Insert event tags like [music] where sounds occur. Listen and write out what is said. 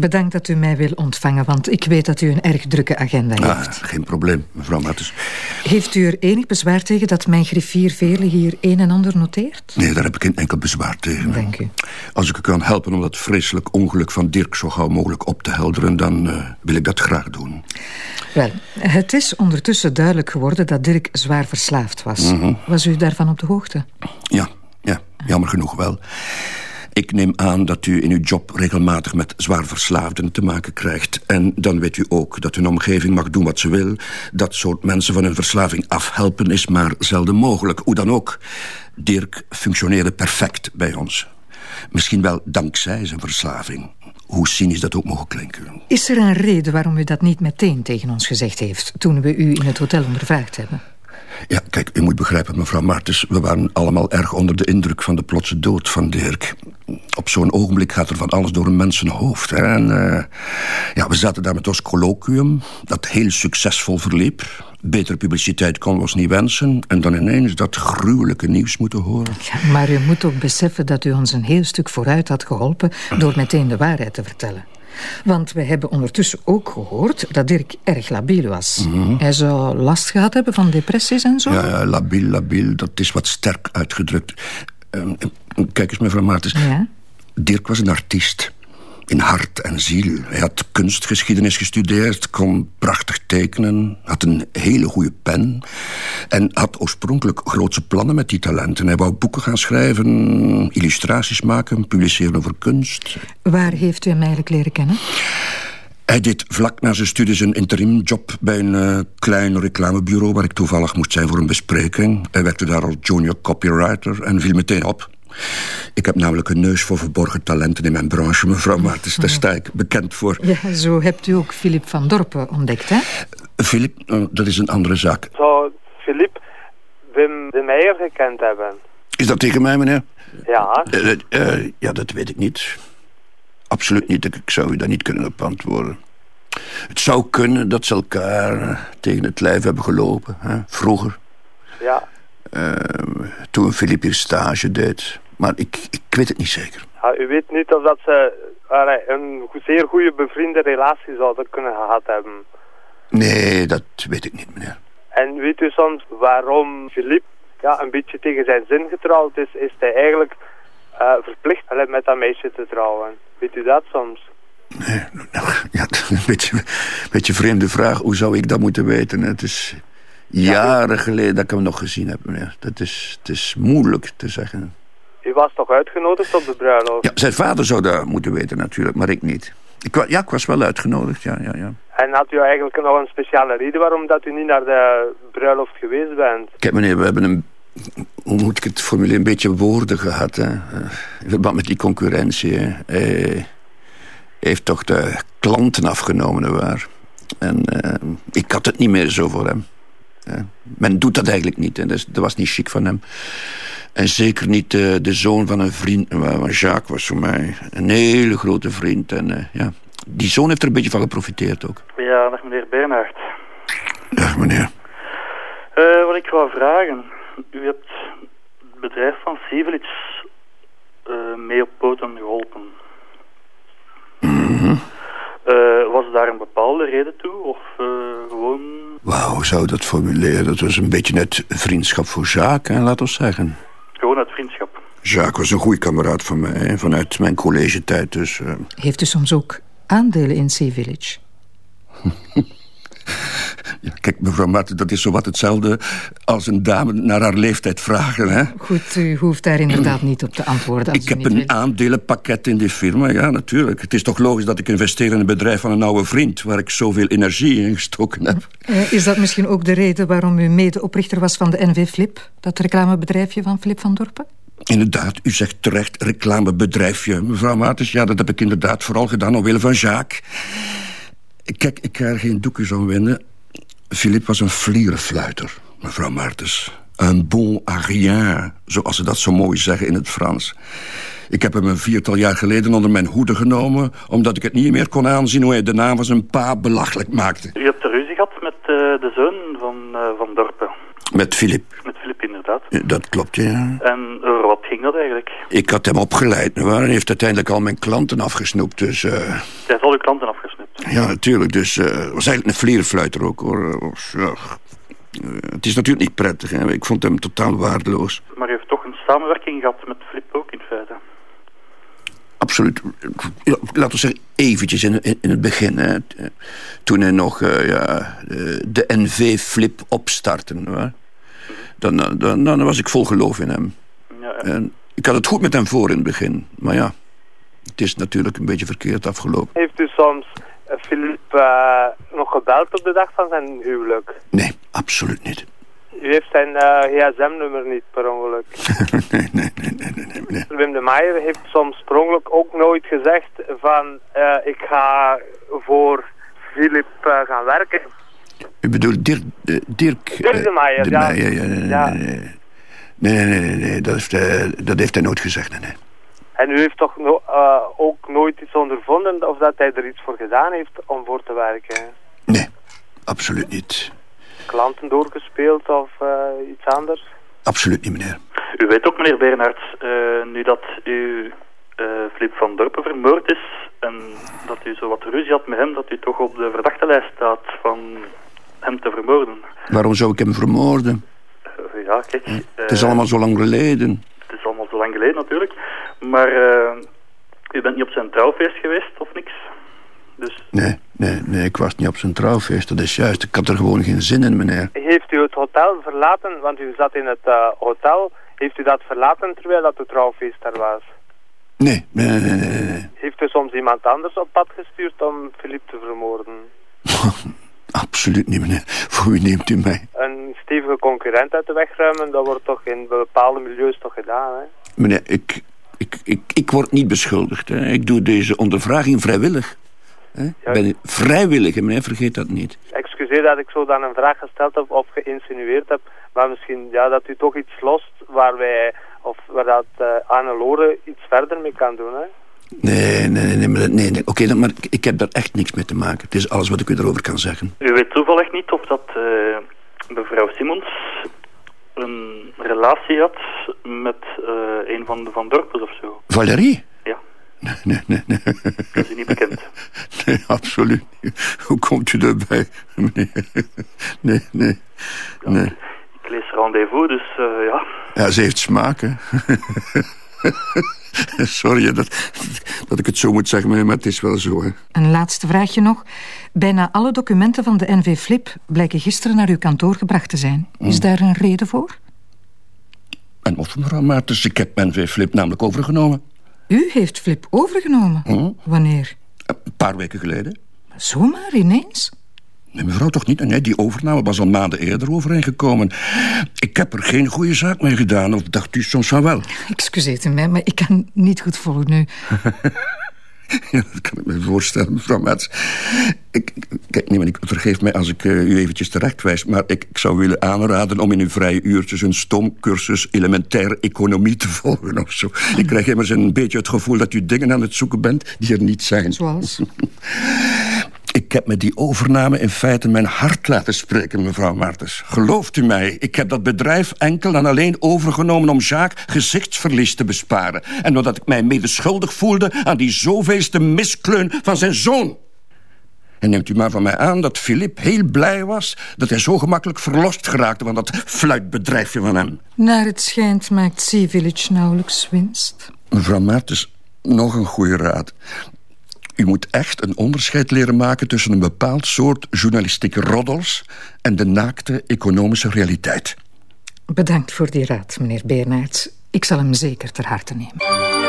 Bedankt dat u mij wil ontvangen, want ik weet dat u een erg drukke agenda Ah, heeft. geen probleem, mevrouw Mattes. Heeft u er enig bezwaar tegen dat mijn griffier Vele hier een en ander noteert? Nee, daar heb ik geen enkel bezwaar tegen. Dank u. Als ik u kan helpen om dat vreselijk ongeluk van Dirk zo gauw mogelijk op te helderen... dan eh, wil ik dat graag doen. Wel, het is ondertussen duidelijk geworden dat Dirk zwaar verslaafd was. Was u daarvan op de hoogte? Ja, ja, jammer genoeg wel. Ik neem aan dat u in uw job regelmatig met zwaar verslaafden te maken krijgt. En dan weet u ook dat hun omgeving mag doen wat ze wil. Dat soort mensen van hun verslaving afhelpen is maar zelden mogelijk. Hoe dan ook, Dirk functioneerde perfect bij ons. Misschien wel dankzij zijn verslaving. Hoe cynisch dat ook mogen klinken. Is er een reden waarom u dat niet meteen tegen ons gezegd heeft... toen we u in het hotel ondervraagd hebben? Ja, kijk, u moet begrijpen, mevrouw Martens... we waren allemaal erg onder de indruk van de plotse dood van Dirk. Op zo'n ogenblik gaat er van alles door een mensenhoofd. Hè? En eh, ja, we zaten daar met ons colloquium... dat heel succesvol verliep. Betere publiciteit kon we ons niet wensen. En dan ineens dat gruwelijke nieuws moeten horen. Maar u moet ook beseffen dat u ons een heel stuk vooruit had geholpen... door meteen de waarheid te vertellen. Want we hebben ondertussen ook gehoord dat Dirk erg labiel was. Hij zou last gehad hebben van depressies en zo. Ja, ja, labiel, labiel, dat is wat sterk uitgedrukt. Eh, eh, kijk eens, mevrouw Martens. Ja? Dirk was een artiest. In hart en ziel. Hij had kunstgeschiedenis gestudeerd, kon prachtig tekenen, had een hele goede pen en had oorspronkelijk grootse plannen met die talenten. Hij wou boeken gaan schrijven, illustraties maken, publiceren over kunst. Waar heeft u hem eigenlijk leren kennen? Hij deed vlak na zijn studies een interimjob bij een eh, klein reclamebureau... waar ik toevallig moest zijn voor een bespreking. Hij werkte daar als junior copywriter en viel meteen op. Ik heb namelijk een neus voor verborgen talenten in mijn branche, mevrouw Martens. Daar sta ik bekend voor. Ja, zo hebt u ook Philip van Dorpen ontdekt, hè? Filip, eh, dat is een andere zaak. Zou Wim de Meijer gekend hebben? Is dat tegen mij, meneer? Ja. Eh, eh, eh, ja, dat weet ik niet. Absoluut niet. Ik zou u daar niet kunnen op antwoorden. Het zou kunnen dat ze elkaar tegen het lijf hebben gelopen. Hè? Vroeger, Ja. eh, toen Filip hier stage deed. Maar ik, ik weet het niet zeker. ja. U weet niet of dat ze een zeer goede bevriende relatie zouden kunnen gehad hebben. Nee, dat weet ik niet, meneer. En weet u soms waarom Filip ja, een beetje tegen zijn zin getrouwd is? Is hij eigenlijk eh, verplicht met dat meisje te trouwen? Weet u dat soms? Nee, nou, ja, [laughs] een beetje, een beetje vreemde vraag. Hoe zou ik dat moeten weten? Het is jaren geleden dat ik hem nog gezien heb, meneer. Dat is, het is moeilijk te zeggen. U was toch uitgenodigd op de bruiloft? Ja, zijn vader zou dat moeten weten natuurlijk, maar ik niet. Ik, ja, ik was wel uitgenodigd, ja, ja, ja. En had u eigenlijk nog een speciale reden waarom dat u niet naar de bruiloft geweest bent? Kijk meneer, we hebben een... Hoe moet ik het formuleren? Een beetje woorden gehad, hè. Eh, In verband met die concurrentie. Hij heeft toch de klanten afgenomen, waar. En eh, ik had het niet meer zo voor hem. Men doet dat eigenlijk niet. Dat, is- dat was niet chic van hem. En zeker niet eh, de zoon van een vriend. Jacques was voor mij een hele grote vriend. En ja, die zoon heeft er een beetje van geprofiteerd ook. Ja, dag meneer Bernhard. Dag meneer. Eh, wat ik wou vragen. U hebt het bedrijf van Sivelic eh, mee op poten geholpen. Eh, was daar een bepaalde reden toe? Of eh, gewoon... Wauw, hoe zou je dat formuleren? Dat was een beetje net vriendschap voor Jacques, hè, laat ons zeggen. Gewoon uit vriendschap? Jacques was een goede kameraad van mij, hè, vanuit mijn collegetijd. Dus eh, Heeft u soms ook aandelen in Sea Village? [laughs] ja, kijk, mevrouw Marten, dat is zowat hetzelfde als een dame naar haar leeftijd vragen. Hè? Goed, u hoeft daar inderdaad niet op te antwoorden. Als Ik u heb niet een aandelenpakket in die firma, ja, natuurlijk. Het is toch logisch dat ik investeer in een bedrijf van een oude vriend... waar ik zoveel energie in gestoken heb. Eh, is dat misschien ook de reden waarom u medeoprichter was van de NV Flip? Dat reclamebedrijfje van Flip van Dorpen? Inderdaad, u zegt terecht reclamebedrijfje, mevrouw Martens. Ja, dat heb ik inderdaad vooral gedaan omwille van Jacques. Kijk, ik ga er geen doekjes om winnen. Philippe was een vlierenfluiter, mevrouw Martens. Un bon à rien, zoals ze dat zo mooi zeggen in het Frans. Ik heb hem een viertal jaar geleden onder mijn hoede genomen... omdat ik het niet meer kon aanzien hoe hij de naam van zijn pa belachelijk maakte. U hebt een ruzie gehad met eh, de zoon van, eh, van Dorpen. Met Filip. Met Filip, inderdaad. Dat klopt, ja. En over wat ging dat eigenlijk? Ik had hem opgeleid, en hij heeft uiteindelijk al mijn klanten afgesnoept, dus... Uh... Hij heeft al uw klanten afgesnoept? Ja, natuurlijk, dus uh, was eigenlijk een vlierfluiter ook, hoor. Ja. het is natuurlijk niet prettig, hè. ik vond hem totaal waardeloos. Maar u heeft toch een samenwerking gehad met Filip ook, in feite? Absoluut. Laten we zeggen, eventjes in, in, het begin. Hè. Toen hij nog uh, ja, de NV-flip opstartte. Dan, dan, dan, was ik vol geloof in hem. Ja, en ik had het goed met hem voor in het begin. Maar ja, het is natuurlijk een beetje verkeerd afgelopen. Heeft u soms Filip uh, uh, nog gebeld op de dag van zijn huwelijk? Nee, absoluut niet. U heeft zijn uh, gsm-nummer niet per ongeluk. [laughs] nee, nee, nee, nee, nee, nee. Wim de Meijer heeft soms per ongeluk ook nooit gezegd van uh, ik ga voor Filip gaan werken. U bedoelt Dirk... Dirk, Dirk de Meijer, de ja. Meijer, ja, nee, ja. Nee, nee, nee, nee, nee, dat, heeft, dat heeft hij nooit gezegd, nee. En u heeft toch no ook nooit iets ondervonden of dat hij er iets voor gedaan heeft om voor te werken? Nee, absoluut niet klanten doorgespeeld of uh, iets anders? Absoluut niet, meneer. U weet ook, meneer Bernhard, uh, nu dat u uh, Filip van Dorpen vermoord is en dat u zo wat ruzie had met hem, dat u toch op de verdachtenlijst staat van hem te vermoorden. Waarom zou ik hem vermoorden? ja, kijk... het is allemaal zo lang geleden. Het is allemaal zo lang geleden, natuurlijk. Maar u bent niet op zijn trouwfeest geweest, of niks? Dus... Nee, nee, nee, ik was niet op zijn trouwfeest. Dat is juist. Ik had er gewoon geen zin in, meneer. Heeft u het hotel verlaten, want u zat in het uh, hotel. Heeft u dat verlaten terwijl dat het trouwfeest er was? Nee, nee, nee, nee. nee. Heeft u soms iemand anders op pad gestuurd om Filip te vermoorden? [laughs] Absoluut niet, meneer. Voor wie neemt u mij? Een stevige concurrent uit de weg ruimen, dat wordt toch in bepaalde milieus toch gedaan, hè? Meneer, ik, ik, ik, ik word niet beschuldigd. Hè. Ik doe deze ondervraging vrijwillig. Ik ben vrijwillig, meneer, vergeet dat niet. Excuseer dat ik zo dan een vraag gesteld heb of geïnsinueerd heb, maar misschien ja, dat u toch iets lost waar wij, of waar dat uh, Anne-Lore iets verder mee kan doen, hè? Nee, nee, nee, nee, nee, nee. oké, maar ik heb daar echt niks mee te maken. Het is alles wat ik u erover kan zeggen. U weet toevallig niet of dat uh, mevrouw Simons een relatie had met uh, een van de Van Dorpes of zo. Valerie? Nee, nee, nee. nee. Dat is niet bekend. [laughs] Nee, absoluut niet. Hoe komt u daarbij, [laughs] meneer? Nee, nee, nee. ik lees rendezvous, dus uh, ja. Ja, ze heeft smaak, hè. [laughs] [laughs] Sorry dat, dat ik het zo moet zeggen, maar het is wel zo. Hè. Een laatste vraagje nog. Bijna alle documenten van de NV Flip blijken gisteren naar uw kantoor gebracht te zijn. Is mm. daar een reden voor? En of mevrouw Maartens, ik heb NV Flip namelijk overgenomen. U heeft Flip overgenomen? Hm? Wanneer? Een paar weken geleden. Zomaar ineens? Nee, mevrouw, toch niet? Nee, die overname was al maanden eerder overeengekomen. Ik heb er geen goede zaak mee gedaan, of dacht u soms van wel? Excuseer mij, maar ik kan niet goed volgen nu. [laughs] Ja, dat kan ik me voorstellen, mevrouw Mets. Ik, kijk, nee, ik, vergeef mij als ik uh, u eventjes terechtwijs... maar ik, ik, zou willen aanraden om in uw vrije uurtjes... een stomcursus elementaire economie te volgen of zo. Ik krijg immers een beetje het gevoel dat u dingen aan het zoeken bent... die er niet zijn. Zoals? [laughs] Ik heb met die overname in feite mijn hart laten spreken, mevrouw Martens. Gelooft u mij, ik heb dat bedrijf enkel en alleen overgenomen... om Jacques gezichtsverlies te besparen. En omdat ik mij medeschuldig voelde aan die zoveelste miskleun van zijn zoon. En neemt u maar van mij aan dat Filip heel blij was... dat hij zo gemakkelijk verlost geraakte van dat fluitbedrijfje van hem. Naar het schijnt maakt Sea Village nauwelijks winst. Mevrouw Martens, nog een goede raad. U moet echt een onderscheid leren maken tussen een bepaald soort journalistieke roddels en de naakte economische realiteit. Bedankt voor die raad, meneer Bernards. Ik zal hem zeker ter harte nemen.